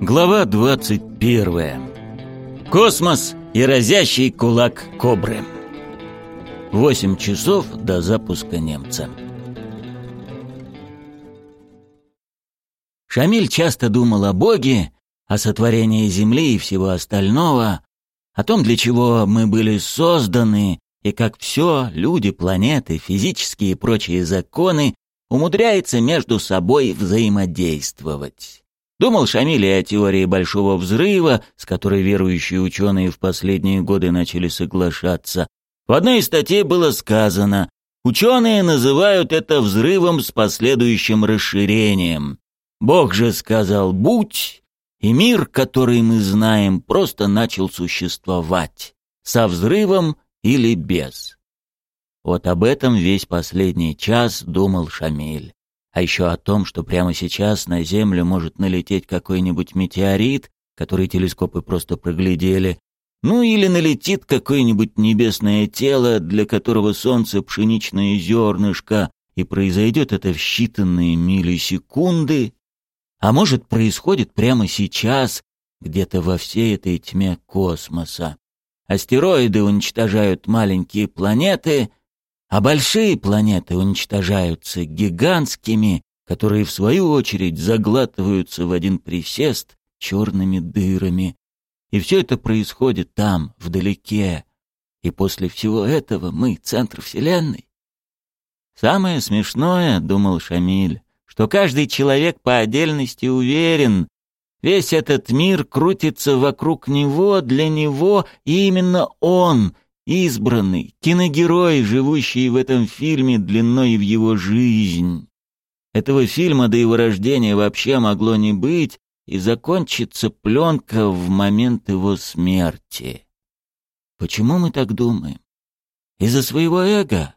Глава 21. Космос и разящий кулак кобры. Восемь часов до запуска немца. Шамиль часто думал о Боге, о сотворении Земли и всего остального, о том, для чего мы были созданы, и как все, люди, планеты, физические и прочие законы, умудряется между собой взаимодействовать. Думал Шамиль о теории Большого Взрыва, с которой верующие ученые в последние годы начали соглашаться. В одной из статей было сказано, ученые называют это взрывом с последующим расширением. Бог же сказал «будь», и мир, который мы знаем, просто начал существовать, со взрывом или без. Вот об этом весь последний час думал Шамиль. А еще о том, что прямо сейчас на Землю может налететь какой-нибудь метеорит, который телескопы просто проглядели, ну или налетит какое-нибудь небесное тело, для которого Солнце — пшеничное зернышко, и произойдет это в считанные миллисекунды, а может, происходит прямо сейчас, где-то во всей этой тьме космоса. Астероиды уничтожают маленькие планеты, а большие планеты уничтожаются гигантскими, которые в свою очередь заглатываются в один присест черными дырами. И все это происходит там, вдалеке. И после всего этого мы — центр Вселенной. Самое смешное, — думал Шамиль, — что каждый человек по отдельности уверен, весь этот мир крутится вокруг него, для него, и именно он — избранный, киногерой, живущий в этом фильме длиной в его жизнь. Этого фильма до его рождения вообще могло не быть, и закончится пленка в момент его смерти. Почему мы так думаем? Из-за своего эго?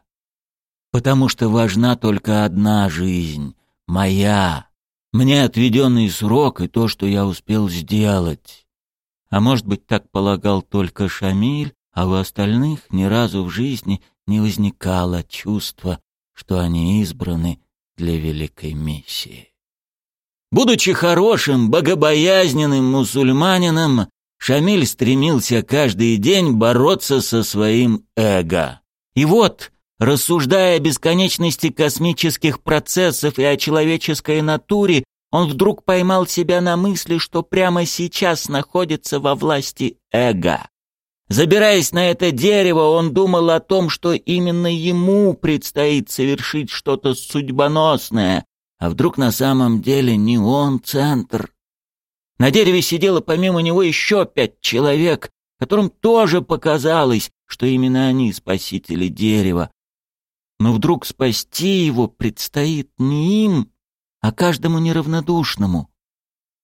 Потому что важна только одна жизнь, моя, мне отведенный срок и то, что я успел сделать. А может быть, так полагал только Шамиль, а у остальных ни разу в жизни не возникало чувства, что они избраны для великой миссии. Будучи хорошим, богобоязненным мусульманином, Шамиль стремился каждый день бороться со своим эго. И вот, рассуждая о бесконечности космических процессов и о человеческой натуре, он вдруг поймал себя на мысли, что прямо сейчас находится во власти эго. Забираясь на это дерево, он думал о том, что именно ему предстоит совершить что-то судьбоносное, а вдруг на самом деле не он центр. На дереве сидело помимо него еще пять человек, которым тоже показалось, что именно они спасители дерева. Но вдруг спасти его предстоит не им, а каждому неравнодушному.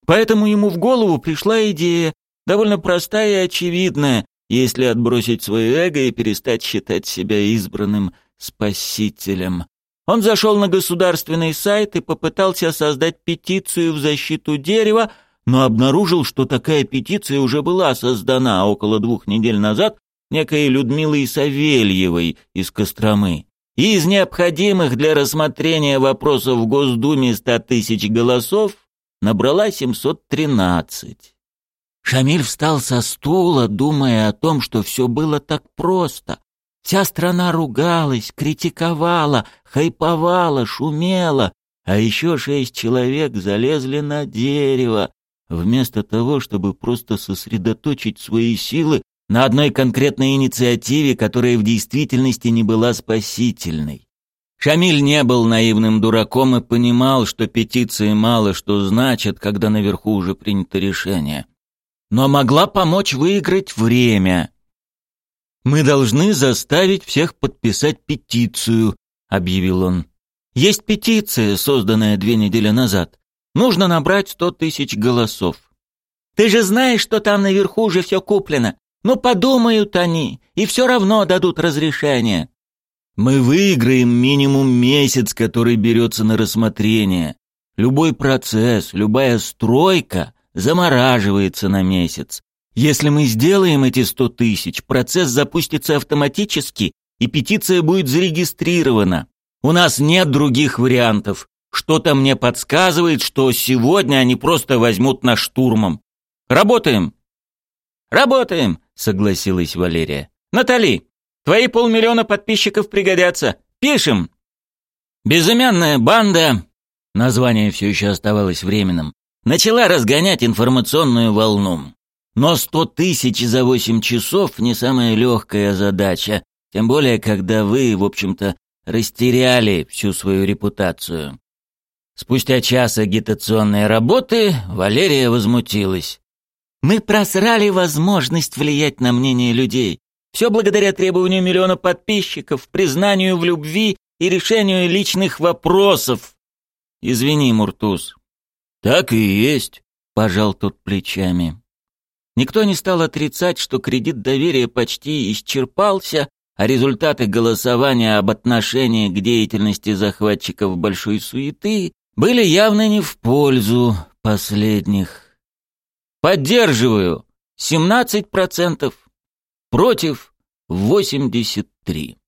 Поэтому ему в голову пришла идея, довольно простая и очевидная, если отбросить свое эго и перестать считать себя избранным спасителем. Он зашел на государственный сайт и попытался создать петицию в защиту дерева, но обнаружил, что такая петиция уже была создана около двух недель назад некой Людмилой Савельевой из Костромы. И из необходимых для рассмотрения вопросов в Госдуме 100 тысяч голосов набрала 713. Шамиль встал со стула, думая о том, что все было так просто. Вся страна ругалась, критиковала, хайповала, шумела, а еще шесть человек залезли на дерево, вместо того, чтобы просто сосредоточить свои силы на одной конкретной инициативе, которая в действительности не была спасительной. Шамиль не был наивным дураком и понимал, что петиции мало что значат, когда наверху уже принято решение но могла помочь выиграть время. «Мы должны заставить всех подписать петицию», — объявил он. «Есть петиция, созданная две недели назад. Нужно набрать сто тысяч голосов». «Ты же знаешь, что там наверху уже все куплено. Ну, подумают они, и все равно дадут разрешение». «Мы выиграем минимум месяц, который берется на рассмотрение. Любой процесс, любая стройка замораживается на месяц. Если мы сделаем эти сто тысяч, процесс запустится автоматически, и петиция будет зарегистрирована. У нас нет других вариантов. Что-то мне подсказывает, что сегодня они просто возьмут нас штурмом. Работаем. Работаем, согласилась Валерия. Натали, твои полмиллиона подписчиков пригодятся. Пишем. Безымянная банда, название все еще оставалось временным, начала разгонять информационную волну. Но сто тысяч за восемь часов не самая легкая задача, тем более, когда вы, в общем-то, растеряли всю свою репутацию. Спустя час агитационной работы Валерия возмутилась. «Мы просрали возможность влиять на мнение людей. Все благодаря требованию миллиона подписчиков, признанию в любви и решению личных вопросов. Извини, Муртуз». «Так и есть», — пожал тот плечами. Никто не стал отрицать, что кредит доверия почти исчерпался, а результаты голосования об отношении к деятельности захватчиков большой суеты были явно не в пользу последних. Поддерживаю 17%, против 83%.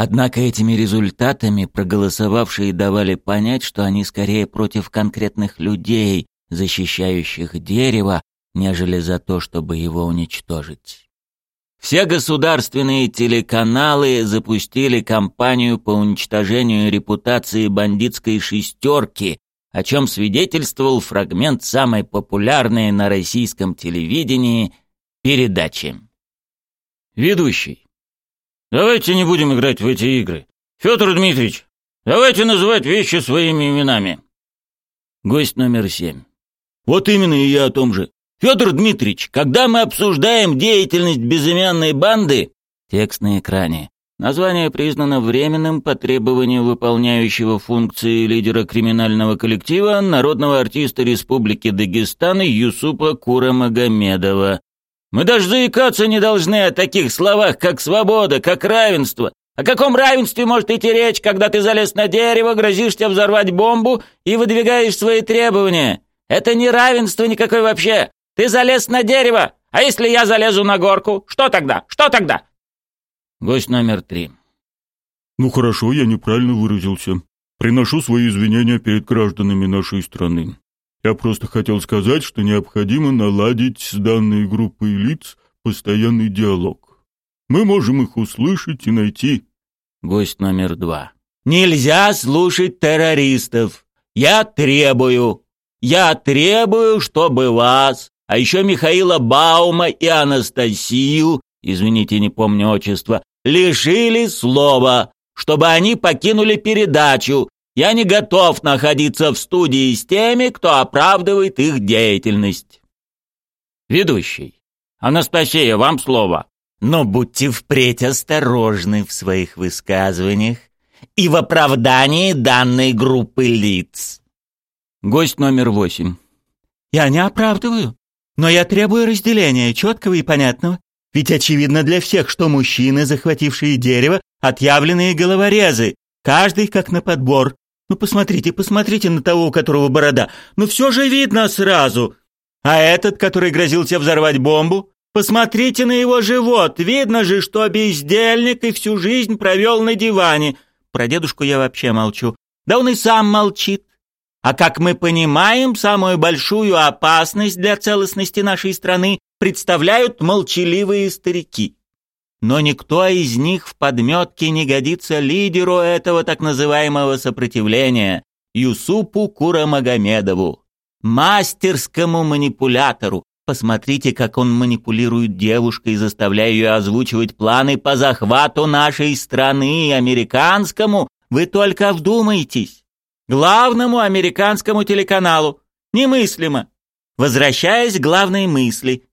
Однако этими результатами проголосовавшие давали понять, что они скорее против конкретных людей, защищающих дерево, нежели за то, чтобы его уничтожить. Все государственные телеканалы запустили кампанию по уничтожению репутации бандитской «шестерки», о чем свидетельствовал фрагмент самой популярной на российском телевидении передачи. Ведущий. Давайте не будем играть в эти игры. Федор Дмитриевич, давайте называть вещи своими именами. Гость номер семь. Вот именно и я о том же. Федор Дмитриевич, когда мы обсуждаем деятельность безымянной банды, текст на экране. Название признано временным по требованию выполняющего функции лидера криминального коллектива народного артиста Республики Дагестан Юсупа Курамагомедова. Мы даже заикаться не должны о таких словах, как свобода, как равенство. О каком равенстве может идти речь, когда ты залез на дерево, грозишься взорвать бомбу и выдвигаешь свои требования? Это не равенство никакое вообще. Ты залез на дерево, а если я залезу на горку? Что тогда? Что тогда?» Гость номер три. «Ну хорошо, я неправильно выразился. Приношу свои извинения перед гражданами нашей страны. Я просто хотел сказать, что необходимо наладить с данной группой лиц постоянный диалог. Мы можем их услышать и найти». Гость номер два. «Нельзя слушать террористов. Я требую, я требую, чтобы вас, а еще Михаила Баума и Анастасию, извините, не помню отчество, лишили слова, чтобы они покинули передачу. Я не готов находиться в студии с теми, кто оправдывает их деятельность. Ведущий. Анастасия, вам слово. Но будьте впредь осторожны в своих высказываниях и в оправдании данной группы лиц. Гость номер восемь. Я не оправдываю. Но я требую разделения, четкого и понятного. Ведь очевидно для всех, что мужчины, захватившие дерево, отъявленные головорезы, каждый как на подбор. Ну посмотрите, посмотрите на того, у которого борода. Ну все же видно сразу. А этот, который грозился взорвать бомбу, посмотрите на его живот. Видно же, что бездельник и всю жизнь провел на диване. Про дедушку я вообще молчу. Да он и сам молчит. А как мы понимаем, самую большую опасность для целостности нашей страны представляют молчаливые старики. Но никто из них в подметке не годится лидеру этого так называемого сопротивления, Юсупу Курамагомедову, мастерскому манипулятору. Посмотрите, как он манипулирует девушкой, заставляя ее озвучивать планы по захвату нашей страны, американскому. Вы только вдумайтесь главному американскому телеканалу. Немыслимо. Возвращаясь к главной мысли,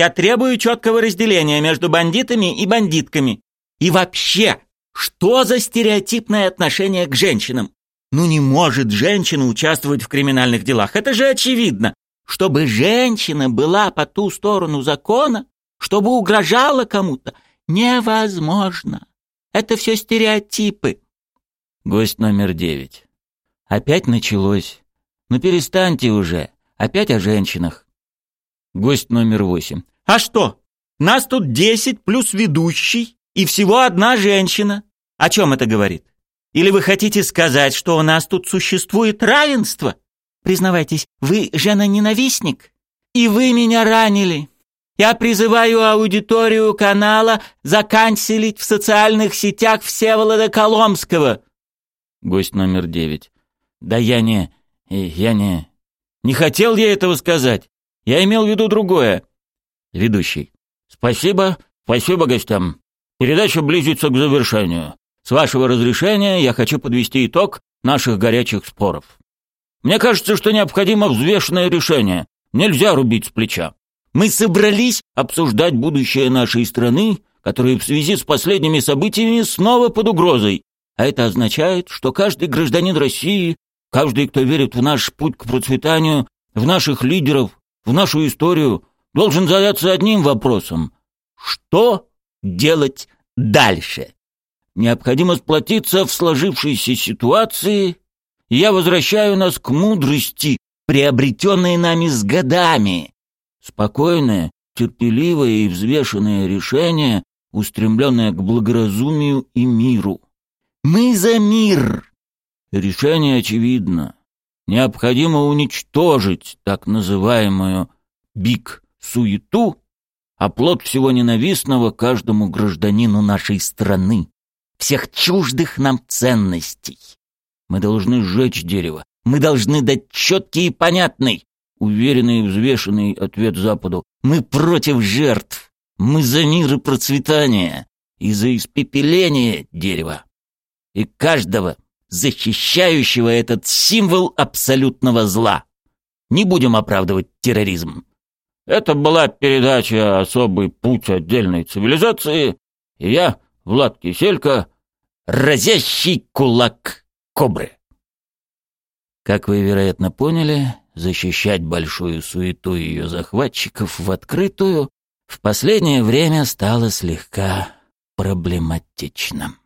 я требую четкого разделения между бандитами и бандитками. И вообще, что за стереотипное отношение к женщинам? Ну не может женщина участвовать в криминальных делах, это же очевидно. Чтобы женщина была по ту сторону закона, чтобы угрожала кому-то, невозможно. Это все стереотипы. Гость номер девять. Опять началось. Ну перестаньте уже. Опять о женщинах. Гость номер восемь. А что? Нас тут десять плюс ведущий и всего одна женщина. О чем это говорит? Или вы хотите сказать, что у нас тут существует равенство? Признавайтесь, вы жена-ненавистник? И вы меня ранили. Я призываю аудиторию канала заканчивать в социальных сетях Всеволода Коломского. Гость номер девять. Да я не... я не... Не хотел я этого сказать. Я имел в виду другое. Ведущий. Спасибо, спасибо гостям. Передача близится к завершению. С вашего разрешения я хочу подвести итог наших горячих споров. Мне кажется, что необходимо взвешенное решение. Нельзя рубить с плеча. Мы собрались обсуждать будущее нашей страны, которое в связи с последними событиями снова под угрозой. А это означает, что каждый гражданин России, каждый, кто верит в наш путь к процветанию, в наших лидеров, в нашу историю, должен задаться одним вопросом. Что делать дальше? Необходимо сплотиться в сложившейся ситуации, и я возвращаю нас к мудрости, приобретенной нами с годами. Спокойное, терпеливое и взвешенное решение, устремленное к благоразумию и миру. Мы за мир! Решение очевидно. Необходимо уничтожить так называемую «биг-суету», а плод всего ненавистного каждому гражданину нашей страны всех чуждых нам ценностей. Мы должны сжечь дерево. Мы должны дать четкий и понятный, уверенный и взвешенный ответ Западу. Мы против жертв. Мы за мир и процветание. И за испепеление дерева. И каждого, защищающего этот символ абсолютного зла. Не будем оправдывать терроризм. Это была передача «Особый путь отдельной цивилизации», и я, Влад Киселько, разящий кулак кобры. Как вы, вероятно, поняли, защищать большую суету ее захватчиков в открытую в последнее время стало слегка проблематично.